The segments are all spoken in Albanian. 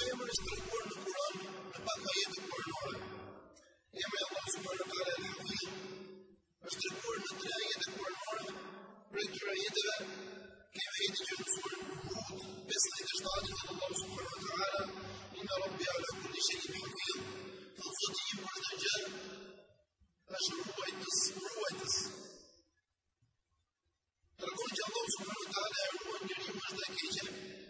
sabemos estar jugando por ano, no pacote por ano. E a minha voz humana para a vida. Mas ter por ano, ter ainda por ano, para ter ainda que a vida de Jesus muito, pensa em estado de Allah subhanahu wa ta'ala, e na Rabbi ala kulli shay'in qadir. Tanfati por dajjal. Acho ruwaitas, ruwaitas. Dragon de Allah subhanahu wa ta'ala é um anjo de mais daquele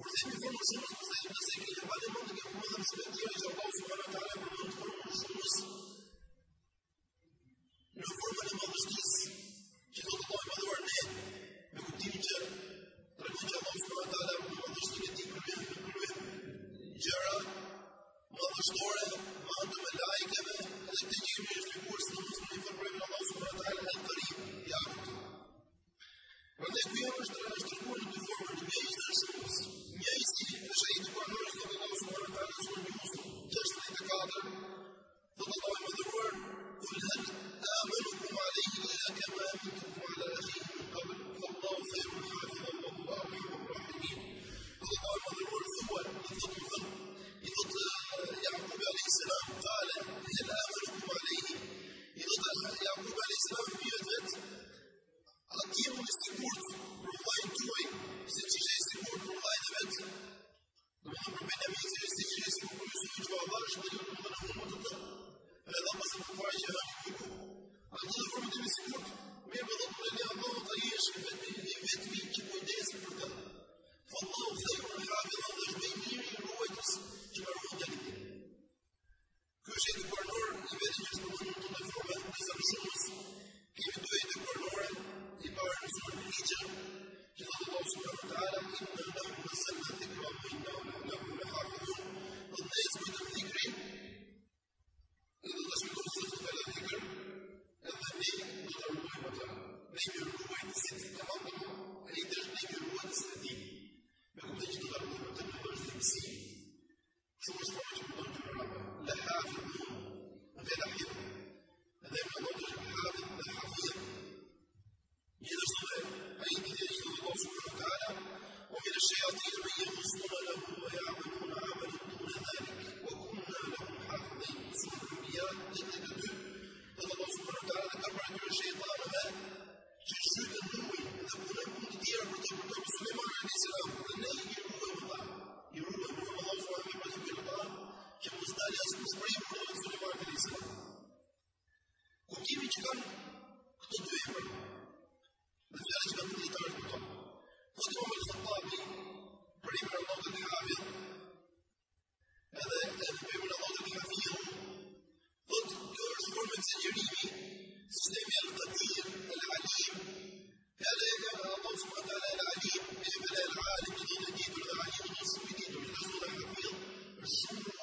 Quando a gente vê nos anos dos anos da igreja valendo que alguns anos perdidos, ao qual foram atalhar por nós por um Jesus, não foram animados disso. Que não tomou uma dor, né? Meu time de Realmente a mão ficou atalhar por uma dos que tinha problema, problema. Gerard, uma dos dores, uma do Melaika, ele tem التجريبي السميع القدير العليم هذا يجعل الله سبحانه وتعالى العليم يجعل العالم الذي نديد العليم الذي سمديد من أصول الحفيظ السمع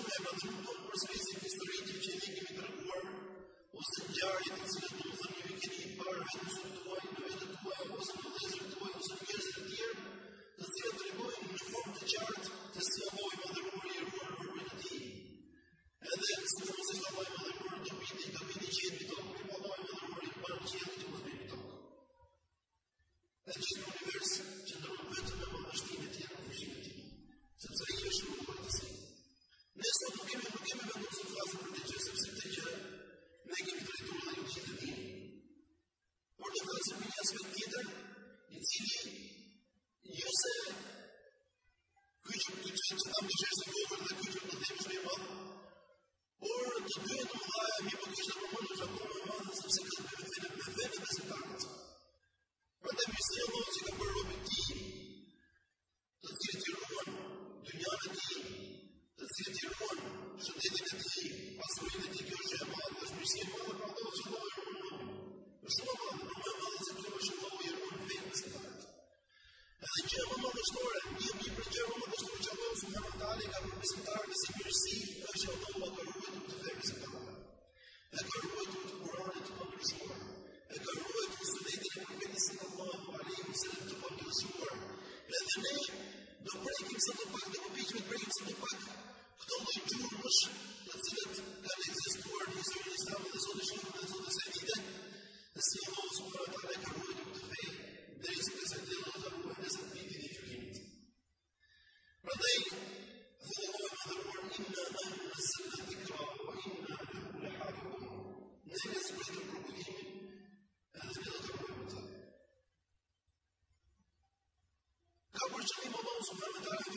isso leva a 这里包包什么的。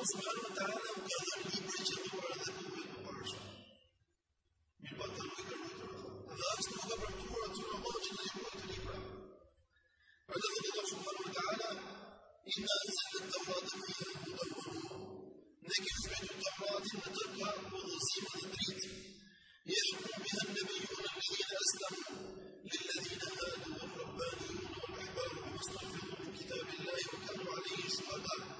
الله سبحانه وتعالى وكذا الإيمان هو هذا هو المبارك من بطل وكذا الأكس مقابل كورة طول الله جل جلاله الإكرام عندما الله سبحانه وتعالى إنا أنزلنا التوراة فيها هدى ونور لكن سمعت التوراة نتلقى وغسيل الإبريت يحكم بها النبيون الذين أسلموا للذين هادوا والربانيون والأحبار بما استغفروا من كتاب الله وكانوا عليه شهداء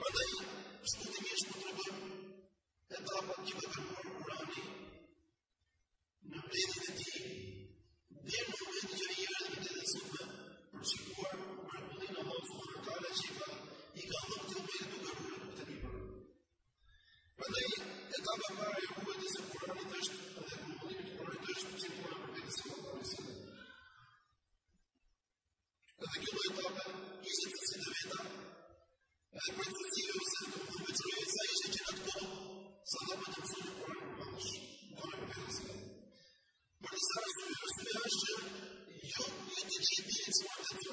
Mëndaj, është të mishë të tregoj etapat po që dhe kërpojë urani në bledin e ti, dhe në moment që i rëndë me të dhe sëmë, për që kuar, për e pëllin Allah së në kala që i ka, i ka në të të bëjë duke rëndë me të një për. Mëndaj, etapa para e rëndë me se kurani është, dhe në moment të është, që i kuar për të të dhe sëmë. precyzujące, obiecujące i je nad głową, są na potem sobie kolędowałeś, kolędujące. Oni zaraz sobie rozmawiają, że ją jedzie ciebie z łatatą.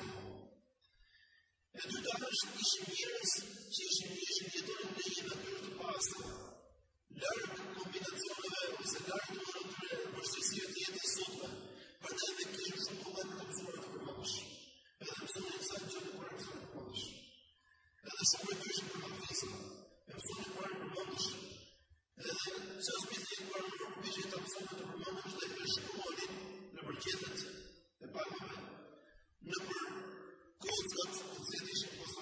Ja tu dałeś, jeśli nie jest, jeśli nie jest, nie to nie jest na pasta. Lärm kombinacyjne, zegarki, jest jedno sotne. Badamy, kiedy już pomagam, to wzorę to pomagasz. Będę sobie wstać, żeby dhe se më rrëkëshë për nëmë të vizit, e pësot që është pithi një kurar për nëmë të vizit, e pësot një kurar për modësh, dhe kërshim nëmë një nëmërkjetët, dhe pa nëmë nëmër kodës nëmë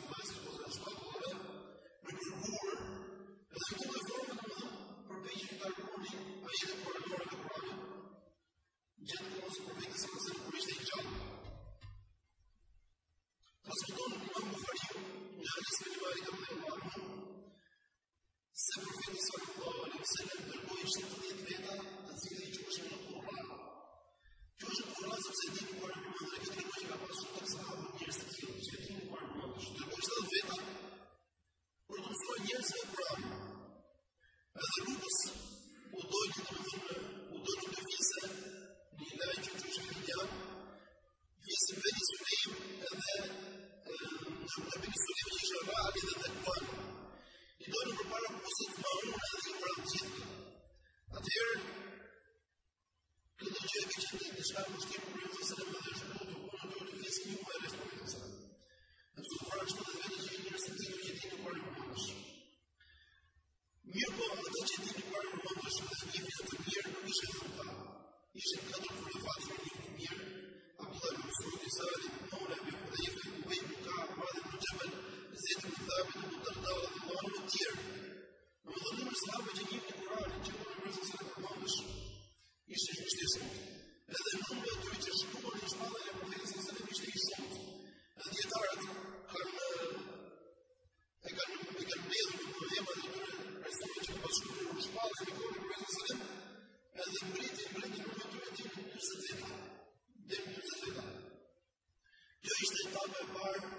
the Lord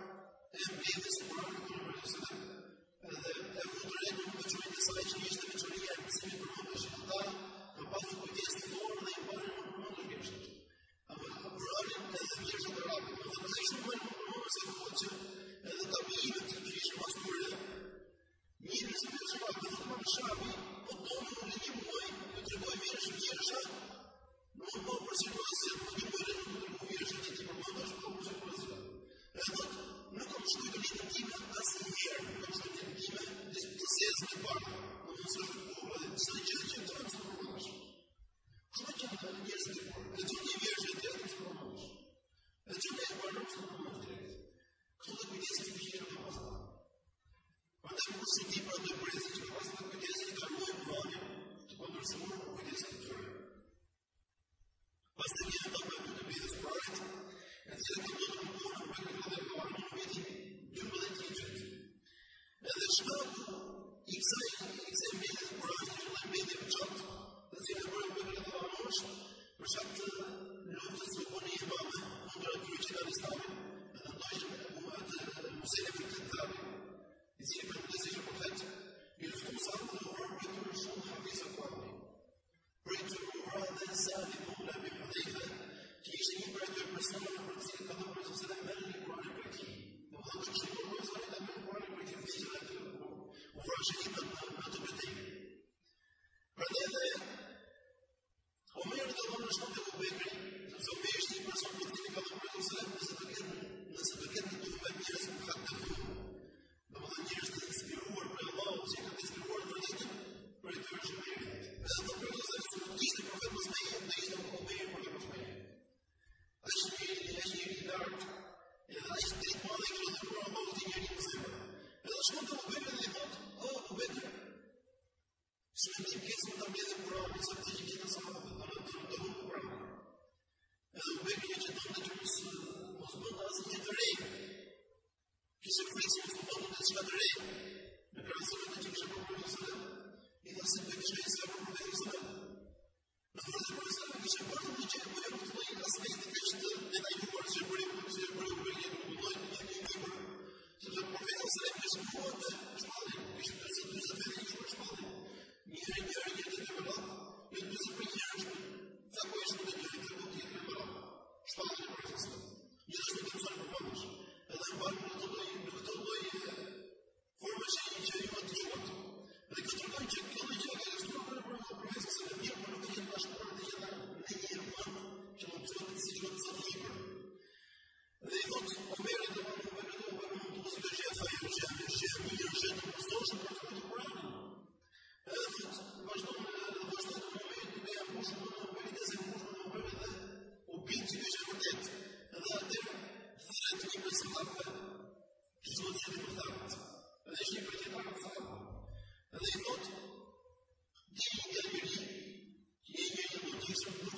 person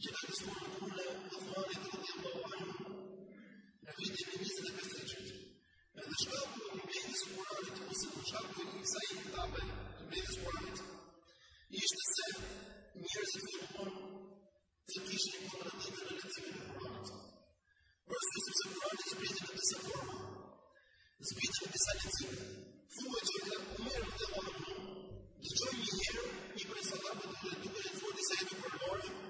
Ja kish ti pisati pesnj. Ja kish ti pisati pesnj. Ja kish ti pisati pesnj. Ja kish ti pisati pesnj. Ja kish ti pisati pesnj. Ja kish ti pisati pesnj. Ja kish ti pisati pesnj. Ja kish ti pisati pesnj. Ja kish ti pisati pesnj. Ja kish ti pisati pesnj. Ja kish ti pisati pesnj. Ja kish ti pisati pesnj. Ja kish ti pisati pesnj. Ja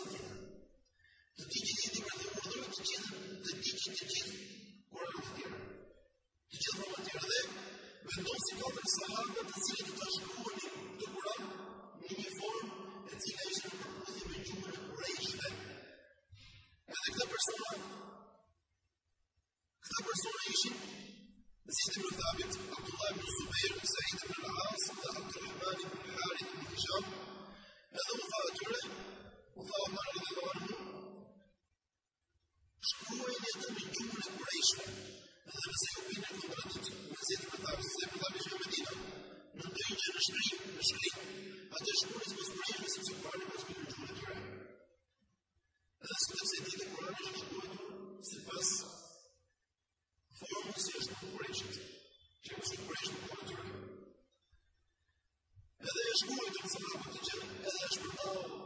Thank you.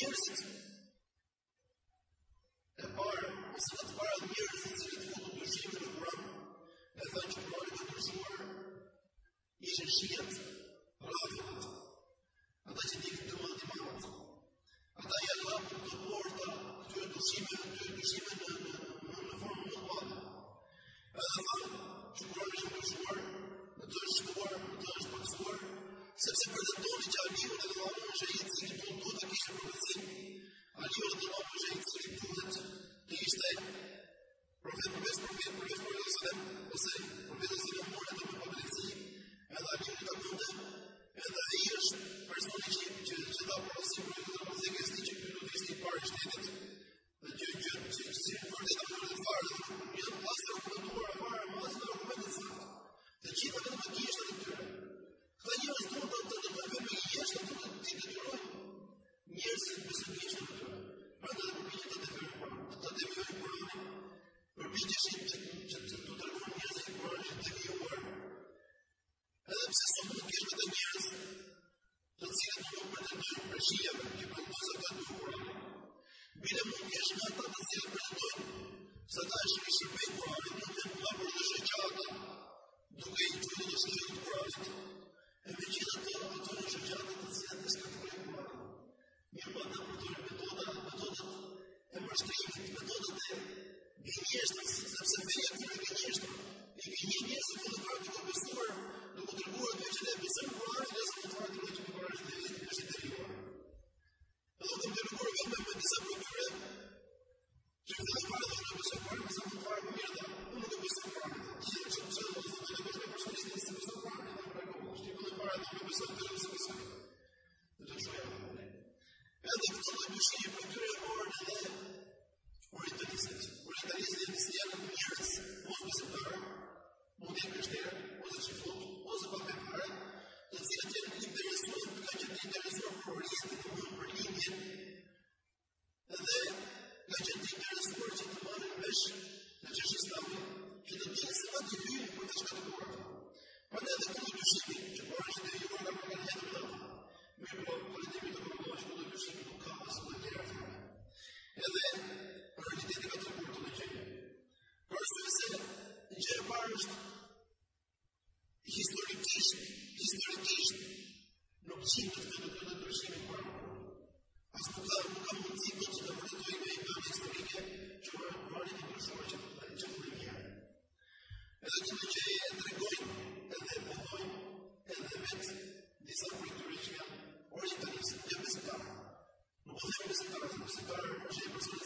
uses يسوي الدولوجيا وجد نفس الدم سبارة وظيفة سبارة في سبارة وجاي بصورة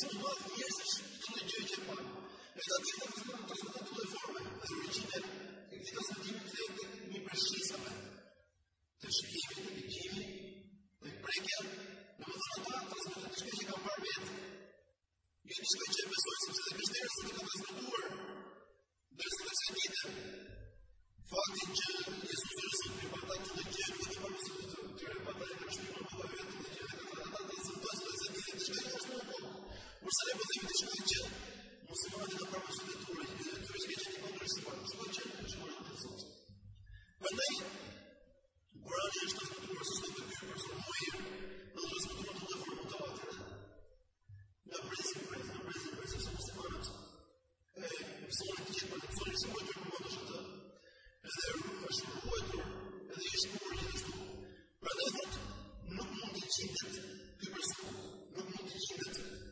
Zachowany jesteś, który dzieci Pan. Dlaczego to są takie formy rodzinne, gdy to są dziwne, nie mężczyznami? Te wszystkie takie dziwne, tak brekiel, no bo to na to, to jest też jakiś apartament. Ja nie skończę bez ojca, to jest też tylko bez natury. Bez bezsenita. Fakt, że Jezus Chrystus nie badał tyle dzieci, nie badał tyle badań, które nie badał Nëse ne po themi diçka të tillë, mos e kemi atë profesor të turë, ti do të thuash që ti po bësh sipas çfarë që ti shkon të bësh. Prandaj Kurani është të futurë së të të për sotë mojë, në të të të të të formë të atër. Në prezit, në prezit, në prezit, në prezit, në prezit, në prezit, në prezit, në prezit, në prezit, në prezit, në prezit, në prezit, në në prezit, në prezit, në prezit, në prezit, në prezit,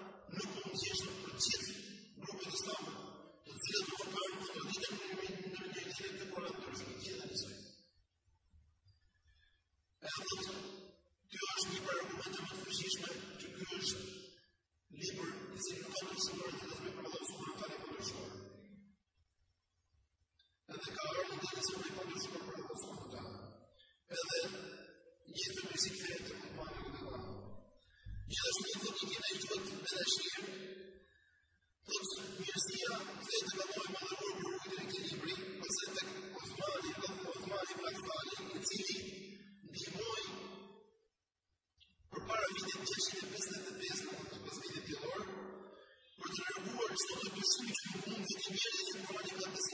nuk të mësishtë për qizë grupe të stafë, të cilët të përpërë në të ditë në rrimin në një cilët të korat të rrimin që dhe E atëtë, të është një për e më të fëshishme që kjo është libër në si nuk të të sëmërë të dhe të dhe të dhe të dhe të dhe të dhe të dhe në dhe të dhe të dhe të dhe të dhe Një dhe shumë të njëtë, me dhe shimë. Këtë mirë sija, këte të këllohi më dhe më rrujtë dhe këti i mri, më së të këtë ozmarit, ozmarit, më atëfari, në të tini, në të i para vitit, që që të piznë, në pështet të lorë, kër të nërëvuar, së në pështet të më nëmë, të të në të nëmë, të nëmë,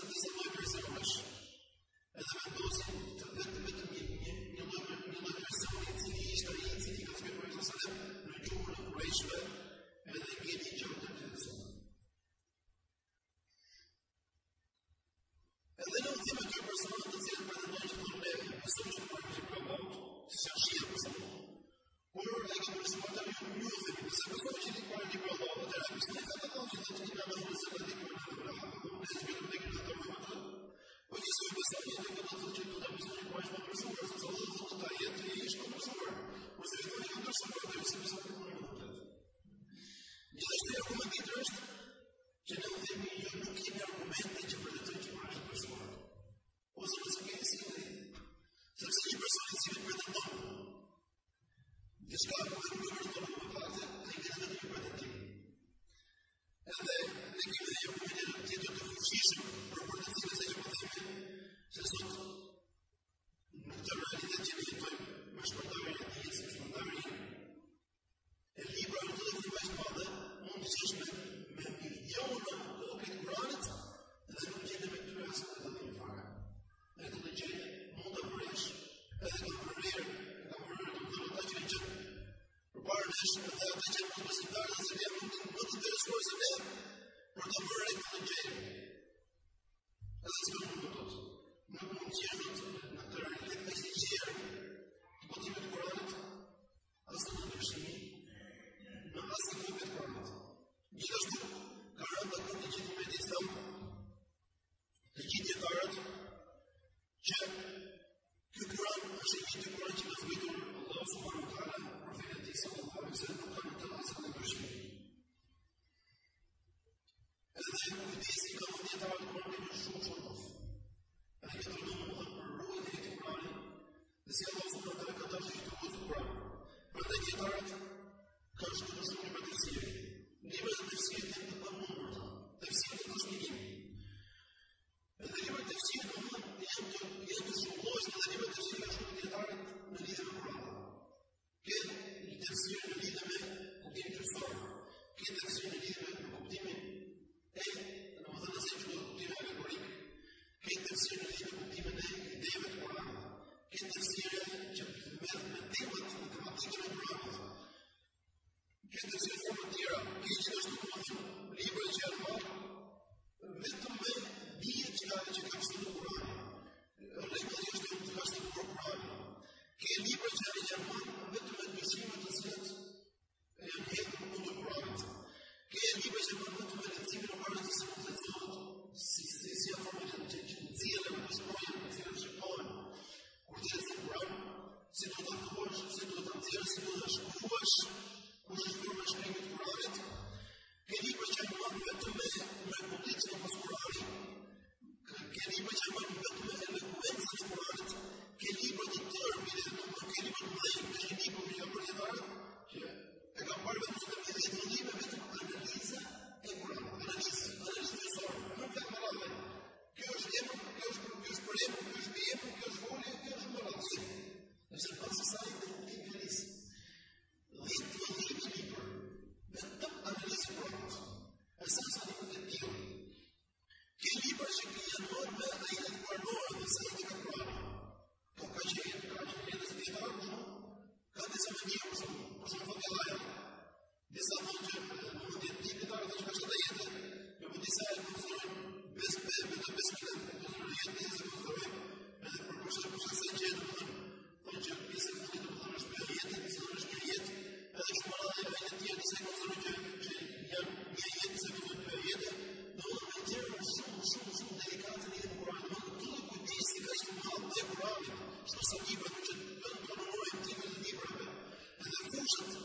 것은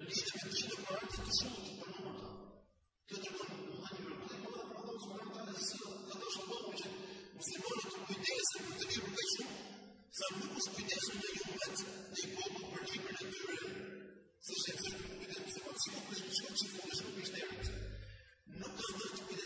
우리 정신을 말하지 않으시는 것입니다. 그들은 하나님을 보내보다 모든 소망과 있어 나도 성공하지 무엇을 구대해서 그들이 보내시오 Забыл спутяться на юность, не Богу были предупреждены. Слушайте, вы будете всего всего, что вы можете, что вы можете. Но когда вы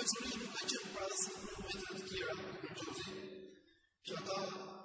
mas o não tinha comprado essa propriedade que era o Já está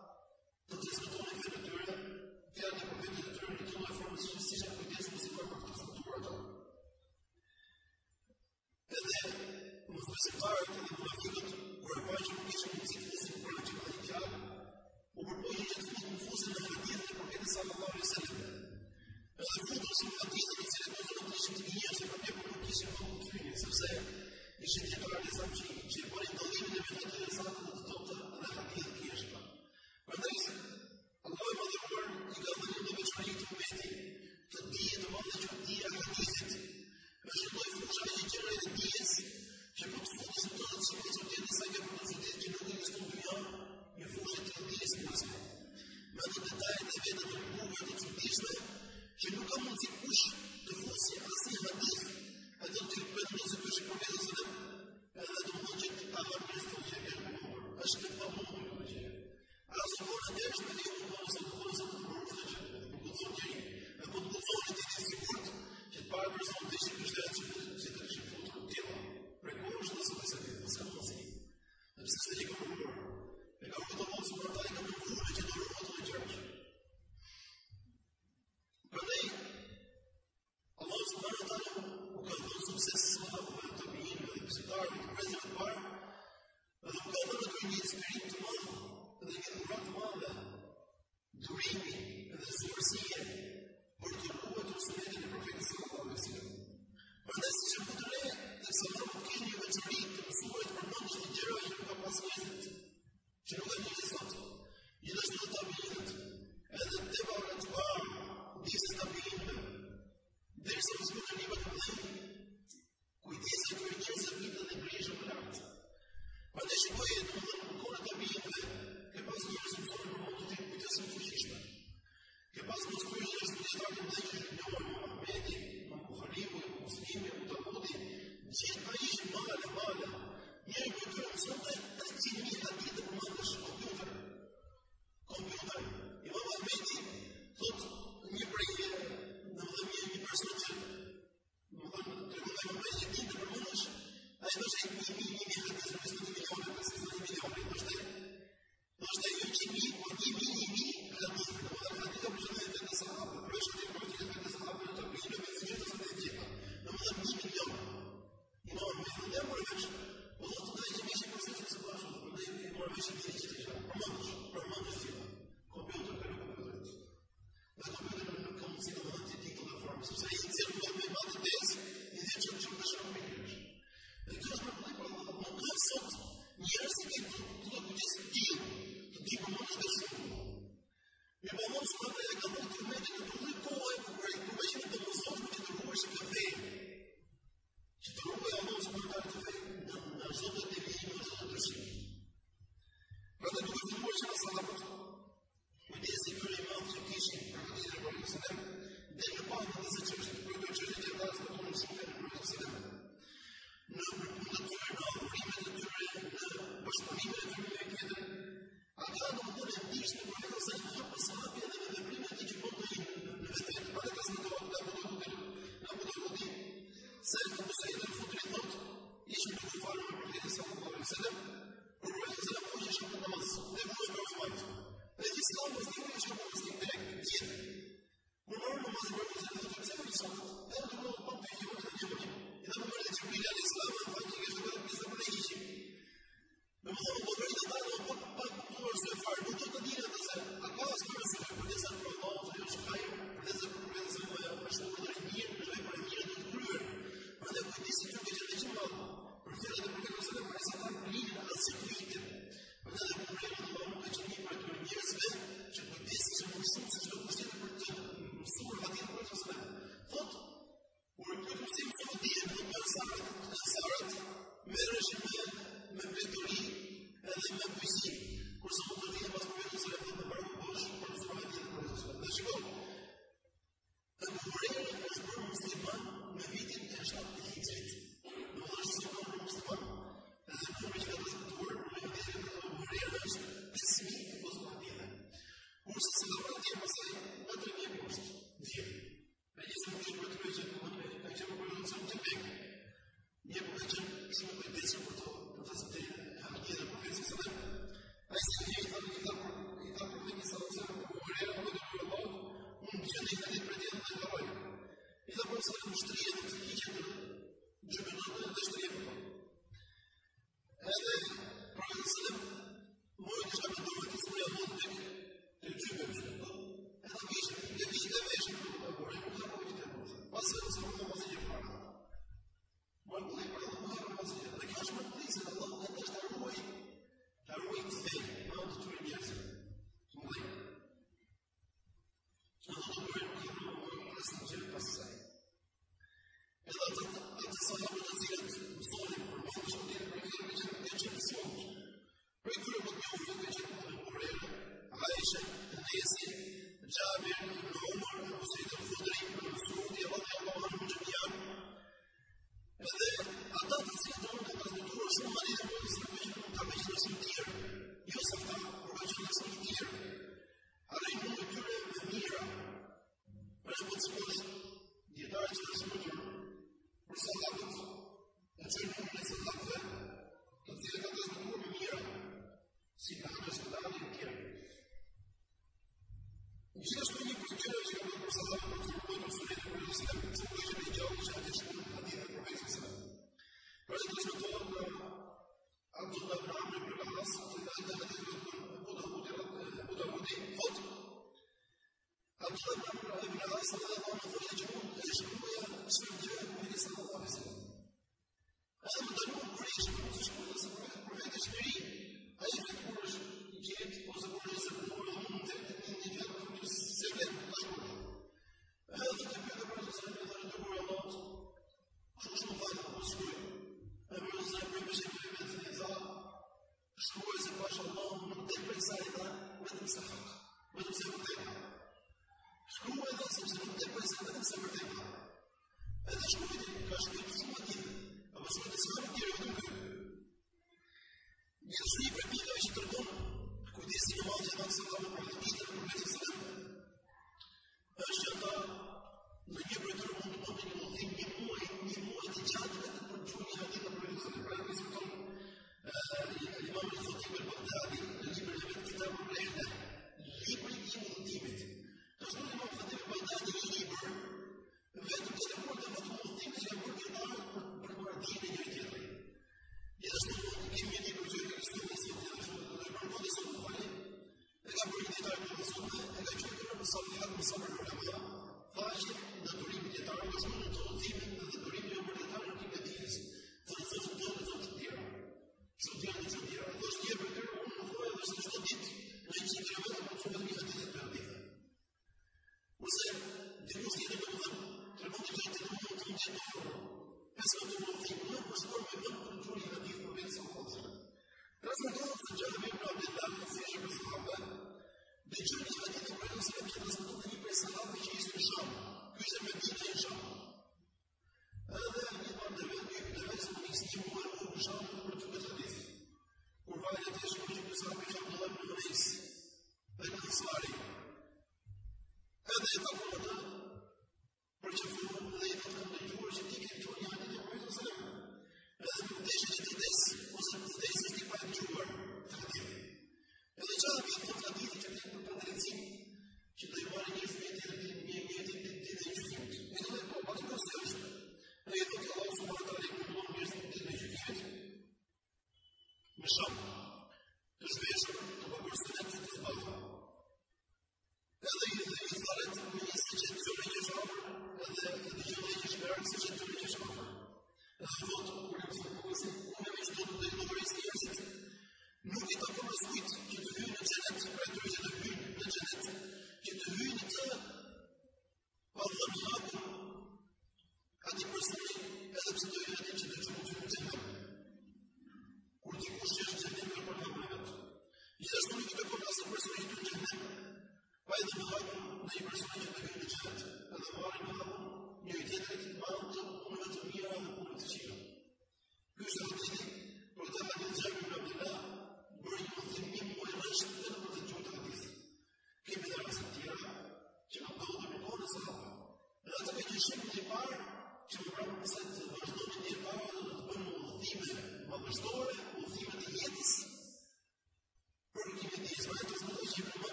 الحمر ابن أصل أبوه يجمع يجمع سجى بإسم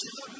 she loved me.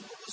possible.